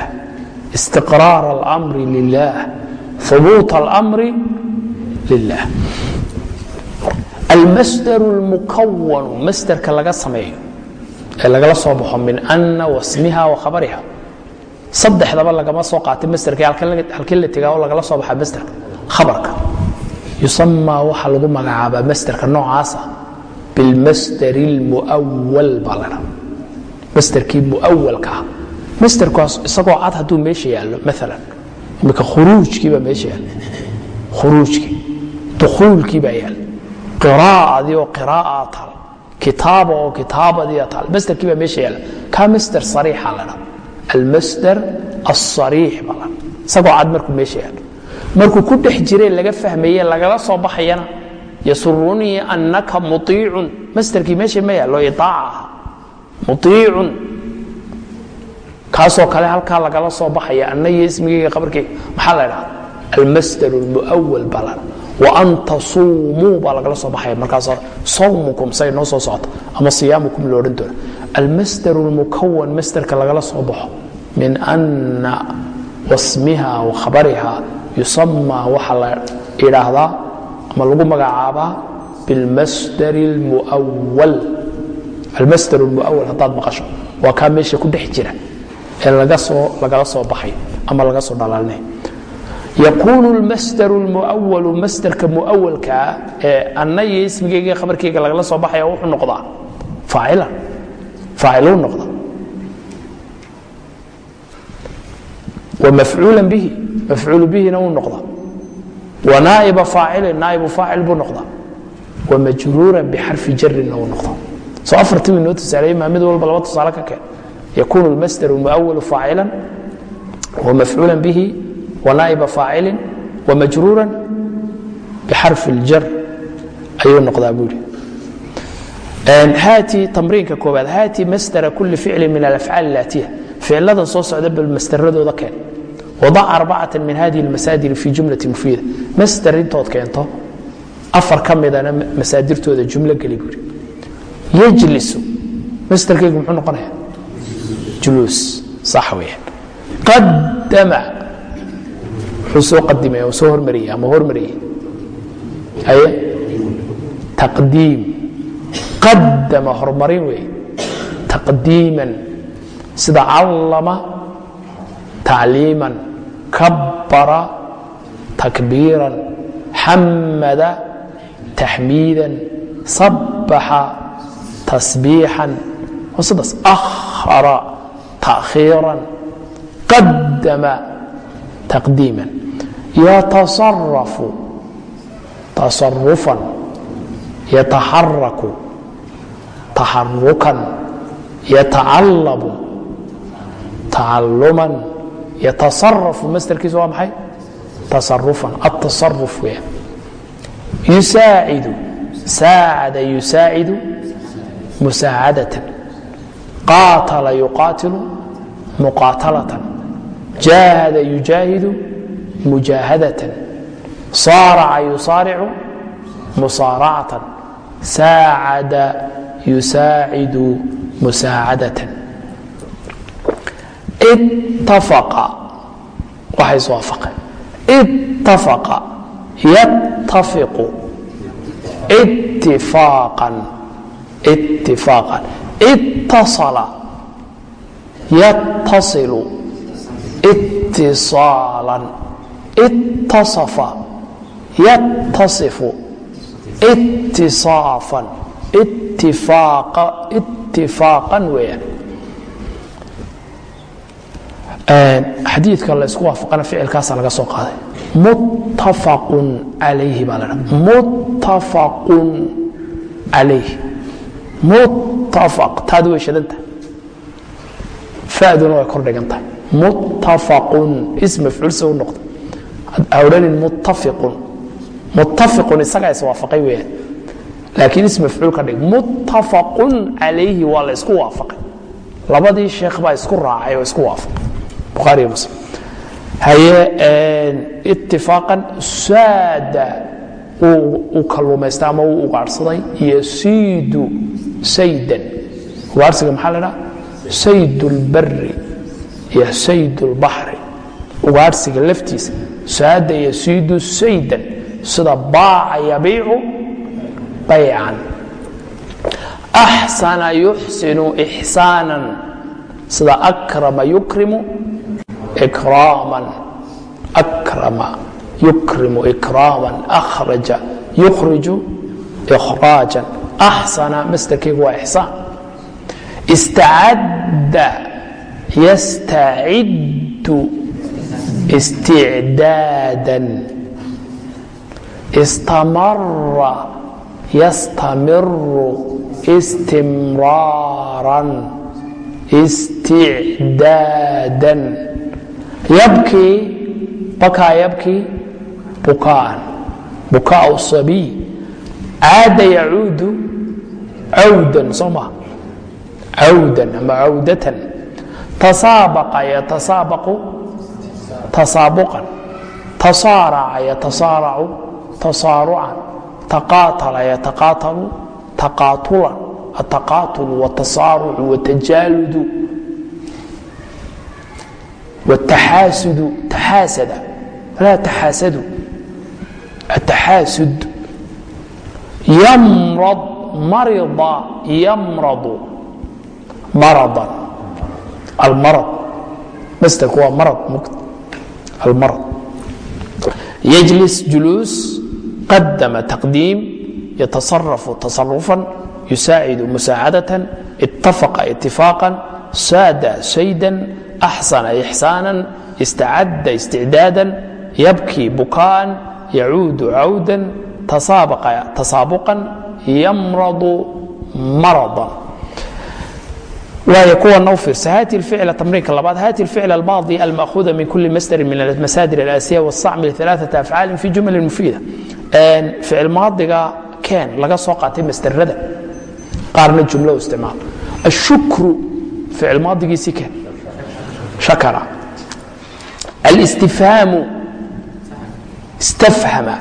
[SPEAKER 1] istiqraar almri lilah hubuuta almri lilah almasdar اlmukawanu masderka laga sameeyo ee lagala soo baxo min ana wasmiha wa saddexdaba lagama soo qaatay masderka halkii la tegaa oo lagala soo baxaa masderka khabarka yusamaa waxaa lagu magacaabaa masderka noocaasa bilmasdar اlmuwal baa la dhaa masderkii muawalka ah. Masderkaas isagoo cad hadduu meesha yaallo maala imika khuruujkii baa meesha yaalla. Khuruujkii dukhuulkii baa yaalla. Qiraa'adii oo qiraa'aa taal kitaaba oo kitaabadii taal masderkii baa meesha yaalla. Kaa masder sariixa la dhaa almasdar alsariix baa la dhaa isagoo cad markuu meesha yaallo markuu ku dhex jire laga fahmaye lagala soo baxayana yasurunii anaka muiicun masderkii meesha ma yaallo iaaca aha. Muiicun kaasoo kale halkaa lagala soo baxaya anna iyo ismigeyga qabarkeyga maxaa la dhaha almasdar اlmuawal baa la waan tasuumuu baa lagala soo baxaya. Markaas sawmukum say noo soo socota ama siyaamukum lo odhan doona almasdar اlmukawan masderka lagala soo baxo. Min ana wasmiha wa khabariha yusamaa waxaa la idhaahdaa ama lagu magacaabaa bilmasdar اlmuawal almasdar اlmuawal haddaad maqasho. Waa kaa meesha ku dhex jira ee lagala soo baxay ama laga soo dhalaalinaya yakuunu lmasdaru lmuawalu masdarka muawalkaa ee anna iyo ismigayga khabarkayga lagala soo baxaya wuxuu noqdaa faacilan faaciluu noqda wmafcuula bihi mafcuul bihina wuu noqda. Wanaaiba faacilin naaibu faacil buu noqda. Wamajruura bixarfi jarinna wuu noqda. Soo afartii inoo tusaaleeyey maa mid walba laba tusaale ka keen yakuunu lmasdaru muawalu faacilan wmafcuula bihi wanaaiba faacilin wamajruura bixarfi اljar ayuu noqdaa buu yidhi. Haati tamriinka koobaad haati masdara kuli ficli min alafcaal اlaatiya ficilada soo socda bal masdaradooda keen wadac arbacata min hadihi اlmasaadir fi jumlati mufiida masdar intood keento afar ka midana masaadirtooda jumlo geli buuri yajlisu masdarkaygu muxuu noqonaya? Juluus sax weeyaan qadama wuxuu soo qadimay oo soo hormariyey ama hormariyey haye? Taqdiim. Qadama horumarin weeye taqdiiman sida callama tacliiman kabbara takbiiran xamada taxmiidan sabbaxa tasbiixan sidaas akhara taakhiiran qadama taqdiiman yatasarafu tasarufan yataxaraku taxarukan yatacallamu tacaluman yatasarafu masdarkiisu waa maxay tasarufan atasaruf weya yusaacidu saacada yusaacidu musaacadatan qaatala yuqaatilu muqaatalatan jaahada yujaahidu mujaahadatan saaraca yusaaricu musaaracatan saacada yusaacidu musaacadatan waxay iswaafaqeen ittafaqa yattafiqu ittifaaqan ittifaaqan ittasala yattasilu ittisaalan ittasafa yattasifu ittisaafan ittifaaqan weeyaan xadiidka la isku waafaqana ficilkaasa laga soo qaaday. Muttafaqun calayhi baa la dhaa muttafaqun calayhi muttafaq taadu way shadanta faduna way kor dhigan tahay. Muttafaqun ism mafcuul se u noqda hawdhanin muttafiqun. Muttafiqun isagaa iswaafaqay weeyaan. Laakiin ism mafcuul ka dhig. Muttafaqun calayhi waa la isku waafaqay. Labadii sheekh baa isku raacay oo isku waafaqay bukhaari iyo muslim. Haye itifaaqan saada uu kalluumaysta ama uu ugaadhsaday yasiidu saydan. Ugaadhsiga maxaa la dhaha sayd اlbari iyo sayd ugaadhsiga laftiisa saada yasiidu saydan. Sida baaca yabiicu baycan. Axsana yuxsinu ixsaanan. Sida akrama yukrimu ikraaman akrama yukrimu ikraaman akhraja yukhriju ikhraajan axsana masdarkaygu waa ixsaan istacadda yastaciddu isticdaadan istamara yastamiru istimraaran isticdaadan yabkii bakaa yabkii bukaan bukaau sabiy caada yacuudu cawdan soo cawdan ama cawdatan tasaabaqa yatasaabaqu tasaabuqan tasaaraca yatasaaracu tasaarucan taqaatala yataqaatalu taqaatulan ataqaatulu watasaarucu watajaaludu wاtaxaasudu taxaasada laa taxaasadu ataxaasud yamrad marida yamradu maradan almarad mastarku waa marad mugd almarad yajlis juluus qadama taqdiim yatasarafu tasarufan yusaacidu musaacadatan ittafaqa itifaaqa saada saydan axsana ixsaana istacadda isticdaada yabkii bukaan yacuudu cawda tasaabuqan yamradu maradan waay kuwana u fiirsa haati اficl tamriinka labaad haati اficl almaadi alma'huuda min kuli masdrin min almasaadir اlaasiya wاstacmil ثaلaثaة afcaali fi juml mufiida ficil maadiga keen laga soo qaatay masderada qaarna jumlo isticmaal ashukru ficil maadigiisii keen shakara alistifhaamu istafhama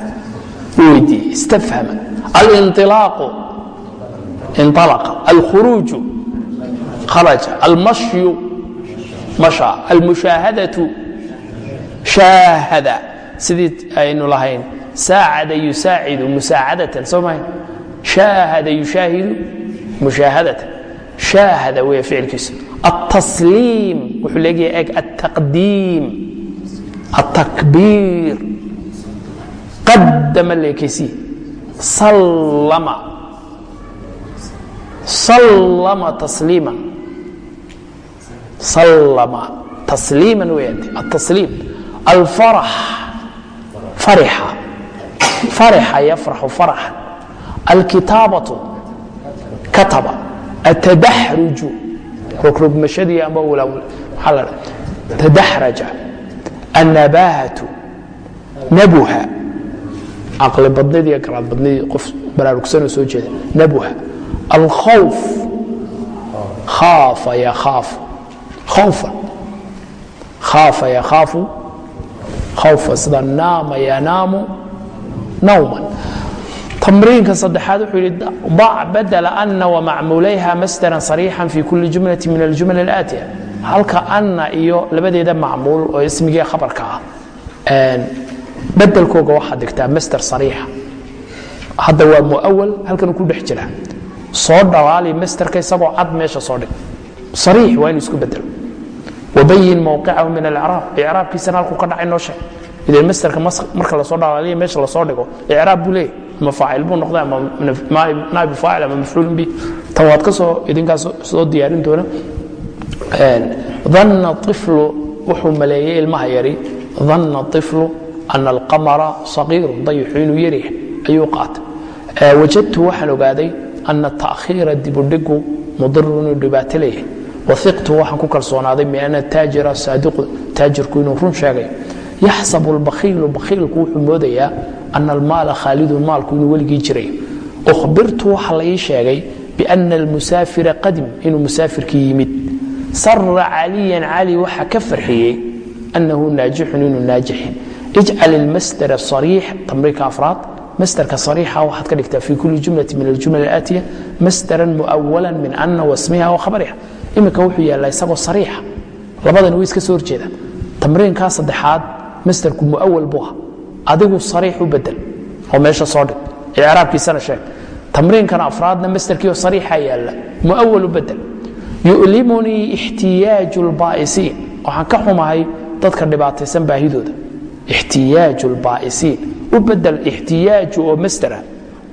[SPEAKER 1] weydiiye istafhama alinطilaaqu inطalaqa alkhuruuju kharaja almashyu masha almushaahadatu shaahada sidii aynu lahayn saacada yusaacidu musaacadatan soo mahayn shaahada yushaahidu mushaahadatan shaahada weeye ficilkiisu التصليim wuxuu leegahay eg التaqdiim التakبيir qadama leekaysiye sallama sallama tasliima sallama tasliima weeyaan التصliim الفرح فرxa فرxa yفرح فرحا الkitaabaة kataba التdaxruج rogrogmashadii amba waxaa la tadaxraja annabaahatu nabuha. Caqli badnidii garaad badnidii qof baraarugsanoo soo jeeda nabuha. Alkhawf. Khaafa yakhaafu khawfan khaafa yakhaafu khawfa sida naama yanaamu nawman tamriinka saddexaad wuxuu yidhi dac badala ana wamacmuulayha masdaran sariixan fi kuli jumlati min aljumal alaatiya. Halka anna iyo labadeeda macmuul oo ismigii khabarka ah bedelkooga waxaad dhigtaa masder sariixa. Hadda waa muawal halkan ku dhex jira. Soo dhalaali masderka isagoo cad meesha soo dhig. Sariix waa inu isku bedelo wabayin mowqicahu min alcraab icraabkiisana halkuu ka dhacay noo sheeg idan masderka marka la soo dhalaaliya meesha la soo dhigo icraab buu leeyahy ama faacil buu noqda ama naa'ibu faacil ama mafcuulun bi. Tan waad ka idinkaas soo diyaarin doona. Dhanna طiflu wuxuu maleeyey ilmaha yari dhanna طiflu ana alqamara saqiirun dayixu inuu yaryahay ayuu qaatay. Wajadtu waxaan ogaaday ana taakhiira dibudhigu mudirun inuu dhibaato leeyahay. Waiqtu waxaan ku kalsoonaaday biana taajira saadiqu taajirku inuu run sheegay yaxsabu lbakhiilu bakhiilku wuxuu moodayaa ana almaala khaalidun maalku inuu weligii jiray. Uhbirtu waxa la sheegay biana almusaafira qadim inuu musaafirkii yimid. Sara caliyan cali waxa ka farxiyey anahu naajixun inuu naajixin. Ijcal ilmasdar sariix tamriinka afraad. Masderka sariixa waxaad ka dhigtaa fi kuli jumlati min aljumal alaatiya masdaran muawalan min ana wasmiha wa iminka wuxuu yaallaa isagoo sariixa. Labadani way iska soo horjeedaan tamriinkaa saddexaad masderku muawal buu aha adigu sariix u bedel. Oo meesha soo dhig. Icraabkiisana sheeg. Tamriinkan afraadna masderkiioo sariixa yaalla. Muawal u bedel. Yu'limunii ixtiyaaju lbaa'isiin waxaan ka xumahay dadka dhibaataysan baahidooda. Ixtiyaaju lbaa'isiin u bedel ixtiyaaju oo masdera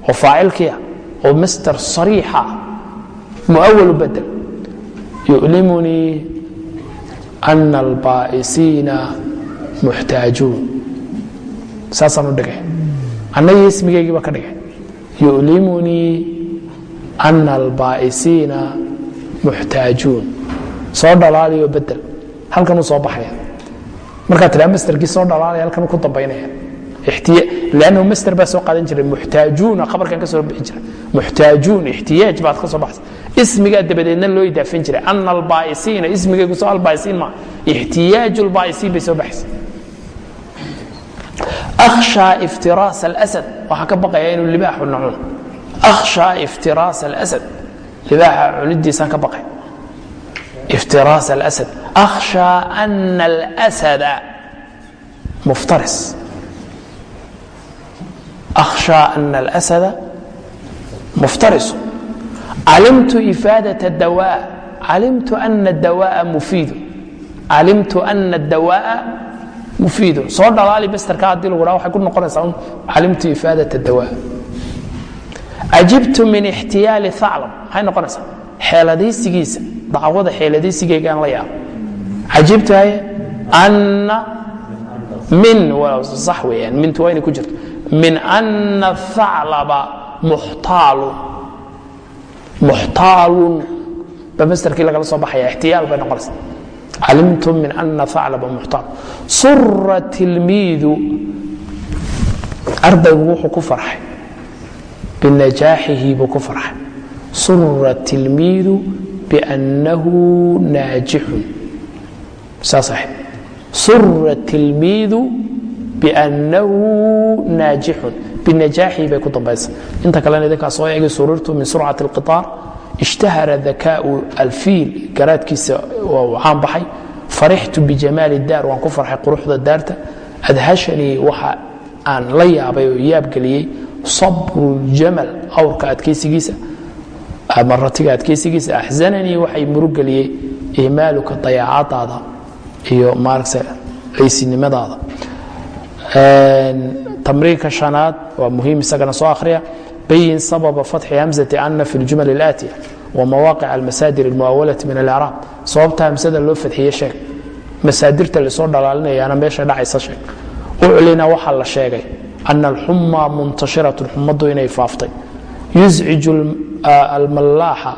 [SPEAKER 1] oo faacilkii ah. Oo masder sariixa ah. Muawal u bedel. Yu'limunii ana albaa'isiina muxtaajuun saasaan u dhigay. Annagii ismigaygiiba ka dhigay. Yu'limunii ana albaa'isiina muxtaajuun soo dhalaaliyo bedel halkanuu soo baxaya. Markaad tidhaha masderkii soo dhalaalaya halkanuu ku dambaynaya. Lannu masder baa soo qaadan jiray. Muxtaajuuna khabarkan ka soo bixi jira muxtaajuun ixtiyaaj baad ka soo baxsa ismigaa dabadeedna loo idaafin jiray. Ana albaa'isiina ismigaygu soo albaa'isiin maa ixtiyaaju lbaa'isiin bay soo baxaysa akhshaa iftiraas alasad waxaan ka baqayaa inuu libaaxu nacuun akhshaa iftiraas alasad libaaxa cunidiisaan ka baqay iftiraas alasad akhshaa ana alasada muftaris akhshaa ana alasada muftarisu calimtu ifaadaة dawaa calimtu ana dawaa mufiidu calimtu ana dawaa mufiidun soo dhalaali basterka haddii lagu dhaa waxay ku noqonaysaa un calimtu ifaadat dawaa. Cajibtu min ixtiyaali aclam maxay noqonaysaa? Xeeladaysigiisa dacwada xeeladaysigeygaan la yaabo cajibtu haye anna min sax weeyaan mintu waa inay ku jirto. Min anna aclaba muxtaalun muxtaalun. Ba masterkii lagala soo baxaya ixtiyaal bay noqonaysaa calimtu min ana aclaba muxtaal sura tilmiidu ardaygu wuxuu ku farxay binajaaxihi buu ku farxay sura tilmiidu biannahu naajixun saas ahayd sura tilmiidu biannahu naajixun binajaaxihi bay ku dambaysa inta kalena idinkaa soo eegay surirtu min surcati اlqiطaar ishtahara dakaau alfiil garaadkiisa caan baxay farixtu bijamaali daar waan ku farxay quruxda daarta adhashanii waxa aan la yaabay oo yaabgeliyey sabru ljamal awrka adkaysigiisa ama ratiga adkaysigiisa axzananii waxay murugeliyey ihmaaluka dayaacadaada iyo maaragta laysinimadaada tamriinka shanaad waa muhiim isagana soo akhriya bayin sababa fatxi hamzati ana fi ljumal اlaatiya wamawaaqic almasaadir اlmuawalati min alacraab sababta hamsada loo fadxiye sheeg masaadirta la soo dhalaalinayaana meesha dhacaysa sheeg uclina waxaa la sheegay ana alxuma muntashiratu xumadu inay faaftay yusciju almallaaxa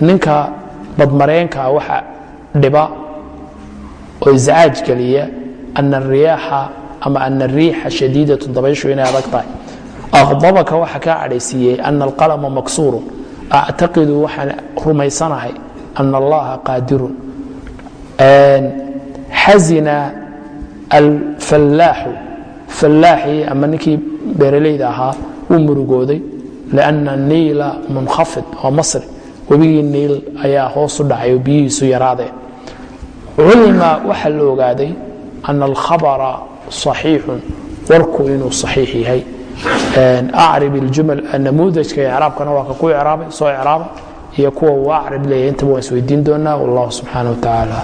[SPEAKER 1] ninka badmareenka waxa dhiba oo iscaaj geliya ana ariyaaxa ama ana ariixa shadiidatu dabayshu inay adag tahay akhdabaka waxa kaa cadhaysiiyey ana alqalama maksuuru. Actaqidu waxaan rumaysanahay ana allaha qaadirun. Xazina alfallaaxu fallaaxii ama ninkii beeralayda ahaa wuu murugooday lianna niila munkhafid oo masri. Webigii niil ayaa hoos u dhacay oo biyihiisu yaraadeen. Culima waxaa la ogaaday ana alkhabara صaxiixun warku inuu صaxiix yahay acrib اljumal namuudajka icraabkana waa ka ku icraabay soo icraaba iyo kuwa uu acrib leeyahay intaba waan isweydiin doonaa wallahu subxaanaه wa tacaala